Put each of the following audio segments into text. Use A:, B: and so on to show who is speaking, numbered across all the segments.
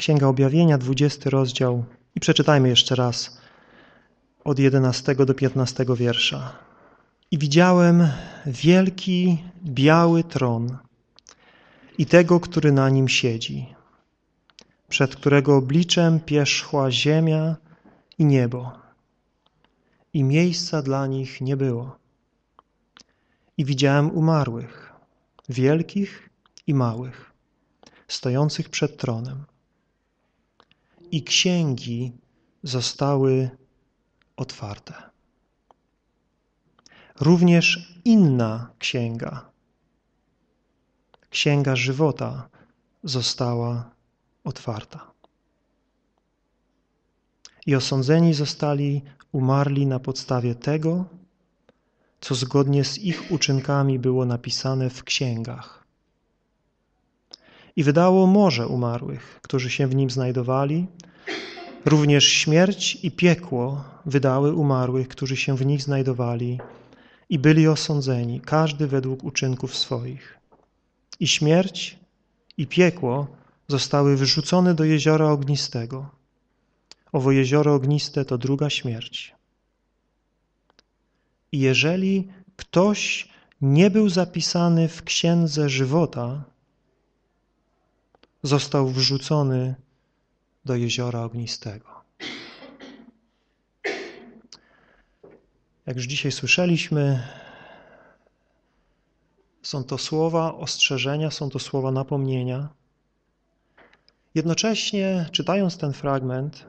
A: Księga Objawienia, 20 rozdział i przeczytajmy jeszcze raz od 11 do 15 wiersza. I widziałem wielki, biały tron i tego, który na nim siedzi, przed którego obliczem pierzchła ziemia i niebo i miejsca dla nich nie było. I widziałem umarłych, wielkich i małych, stojących przed tronem. I księgi zostały otwarte. Również inna księga, księga żywota, została otwarta. I osądzeni zostali umarli na podstawie tego, co zgodnie z ich uczynkami było napisane w księgach. I wydało morze umarłych, którzy się w nim znajdowali, również śmierć i piekło wydały umarłych, którzy się w nich znajdowali i byli osądzeni, każdy według uczynków swoich. I śmierć i piekło zostały wyrzucone do jeziora ognistego. Owo jezioro ogniste to druga śmierć. I jeżeli ktoś nie był zapisany w księdze żywota, został wrzucony do jeziora ognistego. Jak już dzisiaj słyszeliśmy, są to słowa ostrzeżenia, są to słowa napomnienia. Jednocześnie, czytając ten fragment,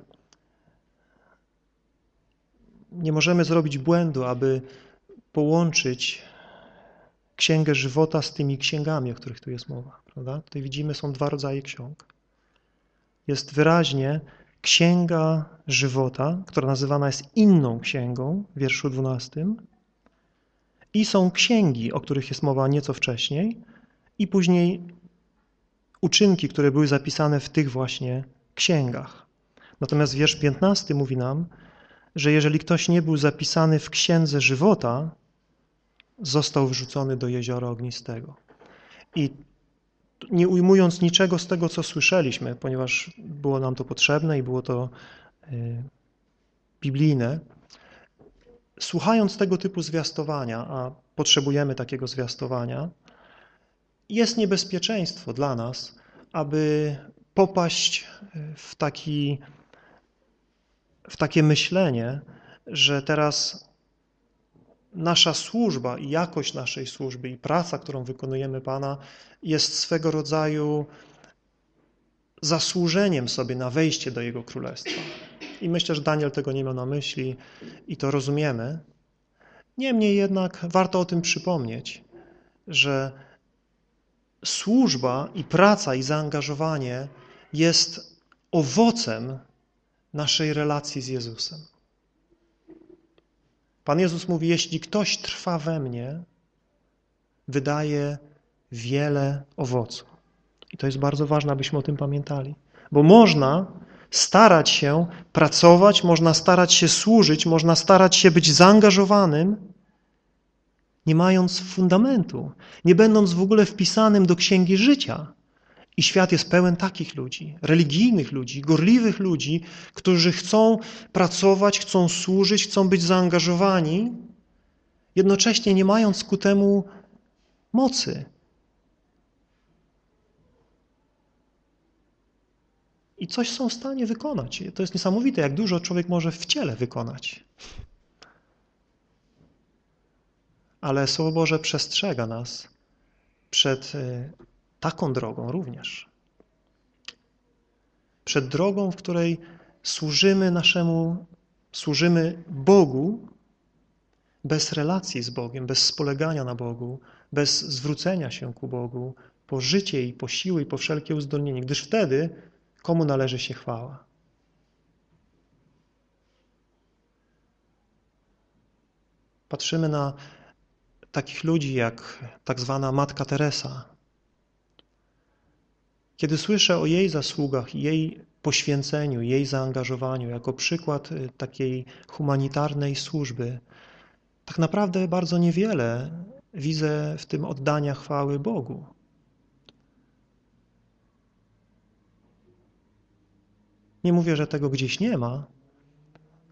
A: nie możemy zrobić błędu, aby połączyć księgę żywota z tymi księgami, o których tu jest mowa. Prawda? Tutaj widzimy, są dwa rodzaje ksiąg. Jest wyraźnie księga żywota, która nazywana jest inną księgą w wierszu 12 i są księgi, o których jest mowa nieco wcześniej i później uczynki, które były zapisane w tych właśnie księgach. Natomiast wiersz 15 mówi nam, że jeżeli ktoś nie był zapisany w księdze żywota, został wrzucony do jeziora ognistego. I nie ujmując niczego z tego, co słyszeliśmy, ponieważ było nam to potrzebne i było to y, biblijne, słuchając tego typu zwiastowania, a potrzebujemy takiego zwiastowania, jest niebezpieczeństwo dla nas, aby popaść w taki w takie myślenie, że teraz nasza służba i jakość naszej służby i praca, którą wykonujemy Pana jest swego rodzaju zasłużeniem sobie na wejście do Jego Królestwa. I myślę, że Daniel tego nie miał na myśli i to rozumiemy. Niemniej jednak warto o tym przypomnieć, że służba i praca i zaangażowanie jest owocem naszej relacji z Jezusem. Pan Jezus mówi, jeśli ktoś trwa we mnie, wydaje wiele owocu. I to jest bardzo ważne, abyśmy o tym pamiętali. Bo można starać się pracować, można starać się służyć, można starać się być zaangażowanym, nie mając fundamentu, nie będąc w ogóle wpisanym do księgi życia. I świat jest pełen takich ludzi, religijnych ludzi, gorliwych ludzi, którzy chcą pracować, chcą służyć, chcą być zaangażowani, jednocześnie nie mając ku temu mocy. I coś są w stanie wykonać. To jest niesamowite, jak dużo człowiek może w ciele wykonać. Ale Słowo Boże przestrzega nas przed e, taką drogą również. Przed drogą, w której służymy naszemu, służymy Bogu bez relacji z Bogiem, bez spolegania na Bogu, bez zwrócenia się ku Bogu, po życie i po siły i po wszelkie uzdolnienie, gdyż wtedy komu należy się chwała? Patrzymy na takich ludzi jak tak zwana Matka Teresa, kiedy słyszę o jej zasługach, jej poświęceniu, jej zaangażowaniu jako przykład y, takiej humanitarnej służby, tak naprawdę bardzo niewiele widzę w tym oddania chwały Bogu. Nie mówię, że tego gdzieś nie ma,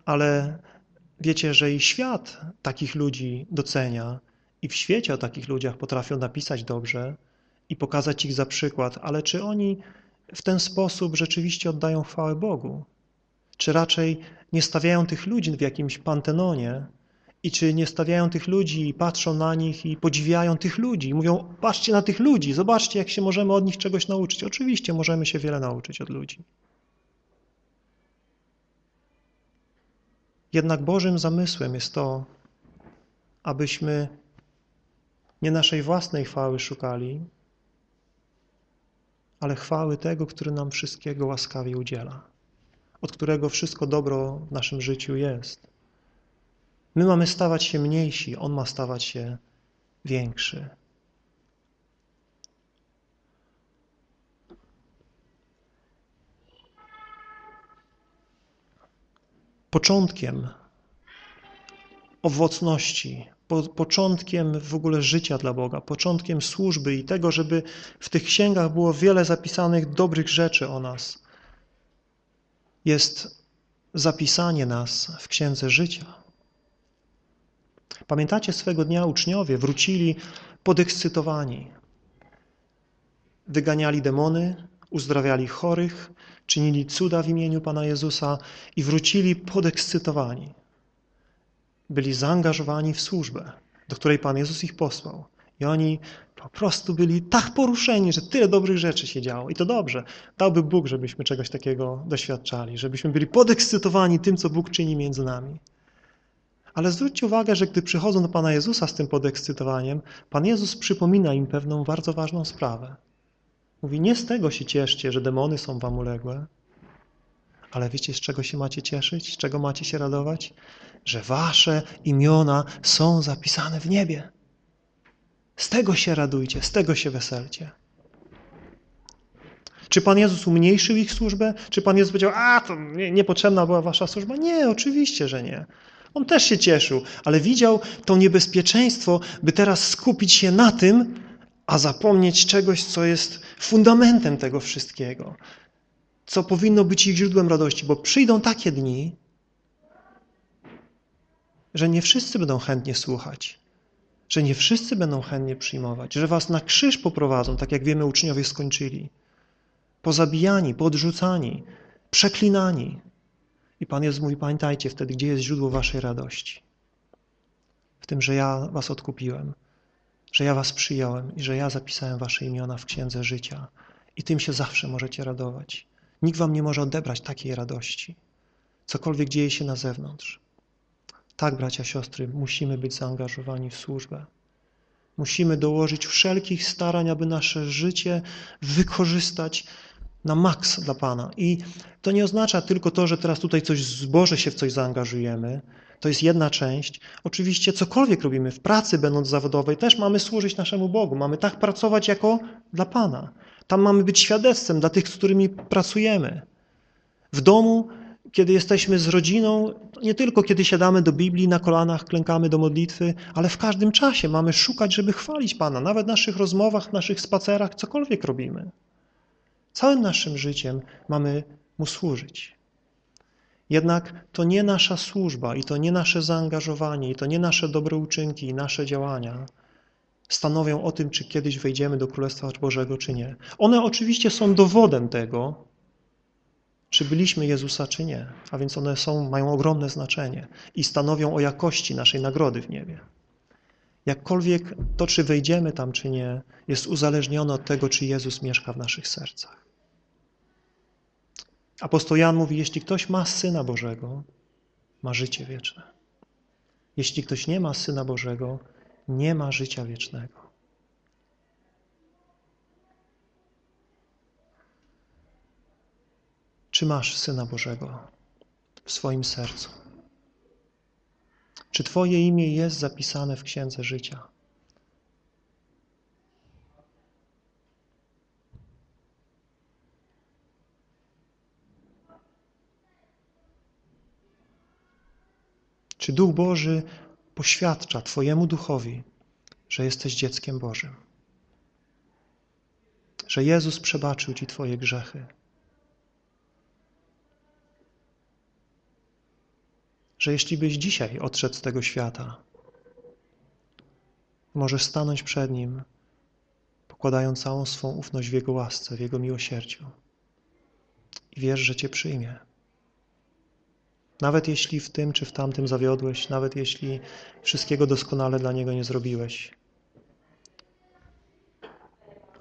A: ale wiecie, że i świat takich ludzi docenia i w świecie o takich ludziach potrafią napisać dobrze i pokazać ich za przykład, ale czy oni w ten sposób rzeczywiście oddają chwałę Bogu? Czy raczej nie stawiają tych ludzi w jakimś pantenonie i czy nie stawiają tych ludzi i patrzą na nich i podziwiają tych ludzi i mówią, patrzcie na tych ludzi, zobaczcie, jak się możemy od nich czegoś nauczyć. Oczywiście możemy się wiele nauczyć od ludzi. Jednak Bożym zamysłem jest to, abyśmy nie naszej własnej chwały szukali, ale chwały tego, który nam wszystkiego łaskawie udziela, od którego wszystko dobro w naszym życiu jest. My mamy stawać się mniejsi, On ma stawać się większy. Początkiem owocności, początkiem w ogóle życia dla Boga, początkiem służby i tego, żeby w tych księgach było wiele zapisanych dobrych rzeczy o nas, jest zapisanie nas w Księdze Życia. Pamiętacie swego dnia uczniowie wrócili podekscytowani. Wyganiali demony, uzdrawiali chorych, czynili cuda w imieniu Pana Jezusa i wrócili podekscytowani. Byli zaangażowani w służbę, do której Pan Jezus ich posłał. I oni po prostu byli tak poruszeni, że tyle dobrych rzeczy się działo. I to dobrze. Dałby Bóg, żebyśmy czegoś takiego doświadczali, żebyśmy byli podekscytowani tym, co Bóg czyni między nami. Ale zwróćcie uwagę, że gdy przychodzą do Pana Jezusa z tym podekscytowaniem, Pan Jezus przypomina im pewną bardzo ważną sprawę. Mówi, nie z tego się cieszcie, że demony są wam uległe, ale wiecie, z czego się macie cieszyć? Z czego macie się radować? Że wasze imiona są zapisane w niebie. Z tego się radujcie, z tego się weselcie. Czy Pan Jezus umniejszył ich służbę? Czy Pan Jezus powiedział, a to niepotrzebna była wasza służba? Nie, oczywiście, że nie. On też się cieszył, ale widział to niebezpieczeństwo, by teraz skupić się na tym, a zapomnieć czegoś, co jest fundamentem tego wszystkiego, co powinno być ich źródłem radości, bo przyjdą takie dni, że nie wszyscy będą chętnie słuchać, że nie wszyscy będą chętnie przyjmować, że was na krzyż poprowadzą, tak jak wiemy uczniowie skończyli, pozabijani, podrzucani, przeklinani. I Pan Jezus mówi, pamiętajcie wtedy, gdzie jest źródło waszej radości. W tym, że ja was odkupiłem, że ja was przyjąłem i że ja zapisałem wasze imiona w Księdze Życia. I tym się zawsze możecie radować. Nikt wam nie może odebrać takiej radości. Cokolwiek dzieje się na zewnątrz. Tak, bracia, siostry, musimy być zaangażowani w służbę. Musimy dołożyć wszelkich starań, aby nasze życie wykorzystać na maks dla Pana. I to nie oznacza tylko to, że teraz tutaj coś zboże się w coś zaangażujemy. To jest jedna część. Oczywiście cokolwiek robimy w pracy, będąc zawodowej, też mamy służyć naszemu Bogu. Mamy tak pracować jako dla Pana. Tam mamy być świadectwem dla tych, z którymi pracujemy. W domu, kiedy jesteśmy z rodziną, nie tylko kiedy siadamy do Biblii na kolanach, klękamy do modlitwy, ale w każdym czasie mamy szukać, żeby chwalić Pana. Nawet w naszych rozmowach, w naszych spacerach, cokolwiek robimy. Całym naszym życiem mamy Mu służyć. Jednak to nie nasza służba i to nie nasze zaangażowanie i to nie nasze dobre uczynki i nasze działania stanowią o tym, czy kiedyś wejdziemy do Królestwa Bożego, czy nie. One oczywiście są dowodem tego, czy byliśmy Jezusa, czy nie. A więc one są, mają ogromne znaczenie i stanowią o jakości naszej nagrody w niebie. Jakkolwiek to, czy wejdziemy tam, czy nie, jest uzależnione od tego, czy Jezus mieszka w naszych sercach. Apostoł Jan mówi, jeśli ktoś ma Syna Bożego, ma życie wieczne. Jeśli ktoś nie ma Syna Bożego, nie ma życia wiecznego. Czy masz Syna Bożego w swoim sercu? Czy Twoje imię jest zapisane w Księdze Życia? Czy Duch Boży poświadcza Twojemu duchowi, że jesteś dzieckiem Bożym? Że Jezus przebaczył Ci Twoje grzechy? Że jeśli byś dzisiaj odszedł z tego świata, możesz stanąć przed Nim, pokładając całą swą ufność w Jego łasce, w Jego miłosierdziu i wiesz, że Cię przyjmie. Nawet jeśli w tym czy w tamtym zawiodłeś, nawet jeśli wszystkiego doskonale dla Niego nie zrobiłeś,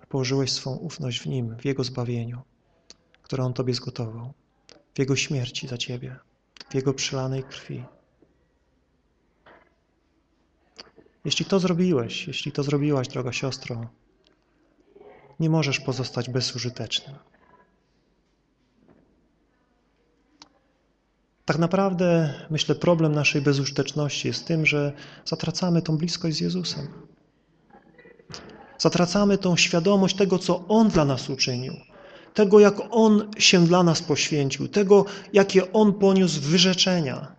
A: położyłeś swą ufność w Nim, w Jego zbawieniu, które On Tobie zgotował, w Jego śmierci za Ciebie, w Jego przelanej krwi. Jeśli to zrobiłeś, jeśli to zrobiłaś, droga siostro, nie możesz pozostać bezużytecznym. Tak naprawdę, myślę, problem naszej bezużyteczności jest tym, że zatracamy tą bliskość z Jezusem. Zatracamy tą świadomość tego, co On dla nas uczynił, tego, jak On się dla nas poświęcił, tego, jakie On poniósł wyrzeczenia,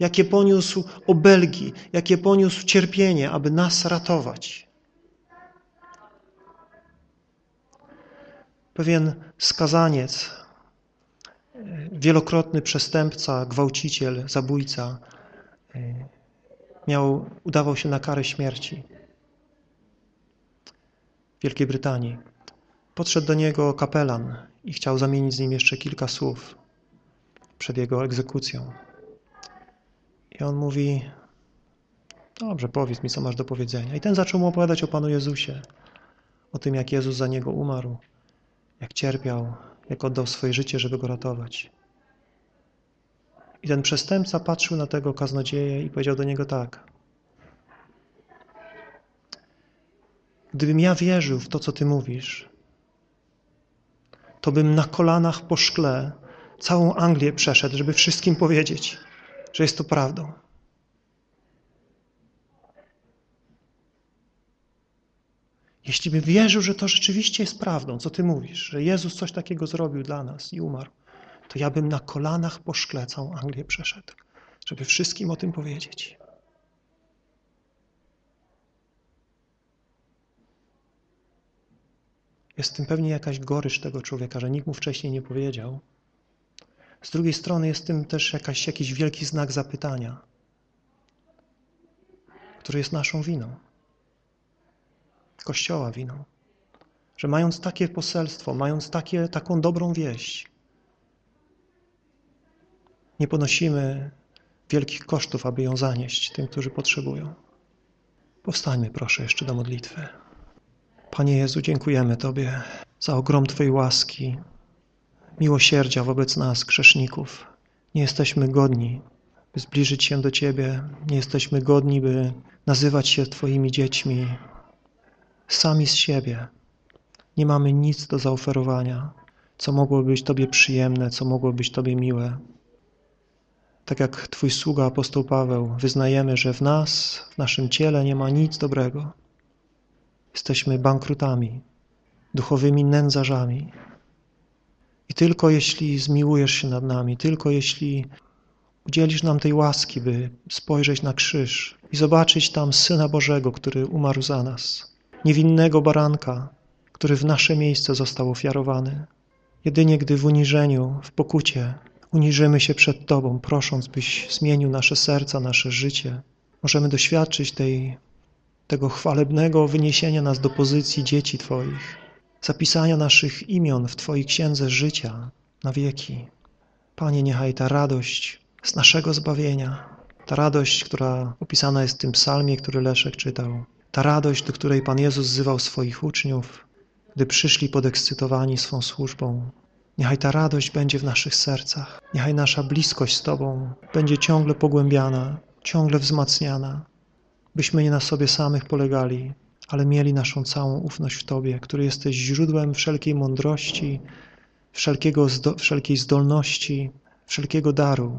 A: jakie poniósł obelgi, jakie poniósł cierpienie, aby nas ratować. Pewien skazaniec, wielokrotny przestępca, gwałciciel, zabójca, miał, udawał się na karę śmierci w Wielkiej Brytanii. Podszedł do niego kapelan i chciał zamienić z nim jeszcze kilka słów przed jego egzekucją. I on mówi, dobrze, powiedz mi, co masz do powiedzenia. I ten zaczął mu opowiadać o Panu Jezusie, o tym, jak Jezus za niego umarł, jak cierpiał, jak oddał swoje życie, żeby go ratować. I ten przestępca patrzył na tego kaznodzieję i powiedział do niego tak. Gdybym ja wierzył w to, co Ty mówisz, to bym na kolanach po szkle całą Anglię przeszedł, żeby wszystkim powiedzieć, że jest to prawdą. Jeśli bym wierzył, że to rzeczywiście jest prawdą, co Ty mówisz, że Jezus coś takiego zrobił dla nas i umarł, to ja bym na kolanach po szkle całą Anglię przeszedł, żeby wszystkim o tym powiedzieć. Jest w tym pewnie jakaś gorycz tego człowieka, że nikt mu wcześniej nie powiedział. Z drugiej strony jest w tym też jakaś, jakiś wielki znak zapytania, który jest naszą winą. Kościoła winą. Że mając takie poselstwo, mając takie, taką dobrą wieść, nie ponosimy wielkich kosztów, aby ją zanieść tym, którzy potrzebują. Powstańmy proszę jeszcze do modlitwy. Panie Jezu, dziękujemy Tobie za ogrom Twojej łaski, miłosierdzia wobec nas, grzeszników. Nie jesteśmy godni, by zbliżyć się do Ciebie. Nie jesteśmy godni, by nazywać się Twoimi dziećmi. Sami z siebie nie mamy nic do zaoferowania, co mogłoby być Tobie przyjemne, co mogłoby być Tobie miłe. Tak jak Twój sługa apostoł Paweł, wyznajemy, że w nas, w naszym ciele nie ma nic dobrego. Jesteśmy bankrutami, duchowymi nędzarzami. I tylko jeśli zmiłujesz się nad nami, tylko jeśli udzielisz nam tej łaski, by spojrzeć na krzyż i zobaczyć tam Syna Bożego, który umarł za nas, niewinnego baranka, który w nasze miejsce został ofiarowany. Jedynie gdy w uniżeniu, w pokucie uniżymy się przed Tobą, prosząc, byś zmienił nasze serca, nasze życie, możemy doświadczyć tej tego chwalebnego wyniesienia nas do pozycji dzieci Twoich, zapisania naszych imion w Twojej księdze życia na wieki. Panie, niechaj ta radość z naszego zbawienia, ta radość, która opisana jest w tym psalmie, który Leszek czytał, ta radość, do której Pan Jezus wzywał swoich uczniów, gdy przyszli podekscytowani swą służbą, Niechaj ta radość będzie w naszych sercach. Niechaj nasza bliskość z Tobą będzie ciągle pogłębiana, ciągle wzmacniana byśmy nie na sobie samych polegali, ale mieli naszą całą ufność w Tobie, który jesteś źródłem wszelkiej mądrości, wszelkiego, wszelkiej zdolności, wszelkiego daru.